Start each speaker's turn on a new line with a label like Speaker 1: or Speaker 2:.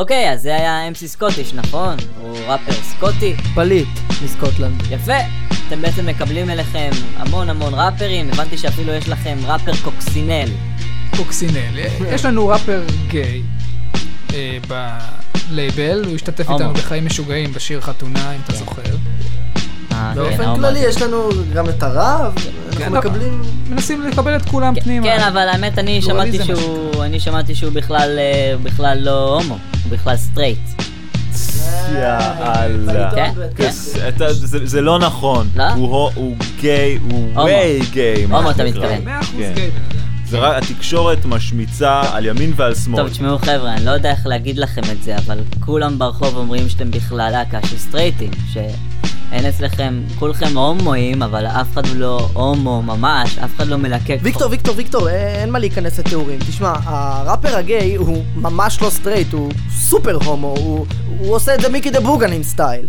Speaker 1: אוקיי, אז זה היה MC סקוטיש, נכון? הוא ראפר סקוטי.
Speaker 2: פליט מסקוטלנד.
Speaker 1: יפה. אתם בעצם מקבלים אליכם המון המון ראפרים, הבנתי שאפילו יש לכם ראפר קוקסינל.
Speaker 3: קוקסינל. יש לנו ראפר גיי אה, בלייבל, הוא השתתף. איתנו בחיים משוגעים בשיר חתונה, אם אתה
Speaker 1: כן.
Speaker 3: זוכר.
Speaker 1: אה, כן,
Speaker 2: באופן כללי. יש לנו גם את הרב,
Speaker 3: כן,
Speaker 2: אנחנו מקבלים...
Speaker 3: מנסים לקבל את כולם פנימה.
Speaker 1: כן, אבל האמת, אני שמעתי שהוא, אני שמעתי שהוא בכלל, אה, בכלל לא הומו, הוא בכלל סטרייט.
Speaker 4: יאללה.
Speaker 1: כן, כן.
Speaker 4: זה- אתה- זה זה לא נכון.
Speaker 1: לא?
Speaker 4: הוא הו- הוא גיי, הוא. way gay.
Speaker 1: הומו, אתה. מתכוון.
Speaker 4: כן. זה רק התקשורת משמיצה על ימין ועל שמאל.
Speaker 1: טוב, תשמעו חבר'ה, אני לא יודע איך להגיד לכם את זה, אבל כולם ברחוב אומרים שאתם בכלל להקה של סטרייטים, שאין אצלכם, כולכם הומואים, אבל אף אחד הוא לא הומו ממש, אף אחד לא מלקק.
Speaker 2: ויקטור, ויקטור, ויקטור, אה, אין מה להיכנס לתיאורים. תשמע, הראפר הגיי הוא ממש לא סטרייט, הוא סופר הומו, הוא הוא עושה את זה מיקי דה בוגנים style.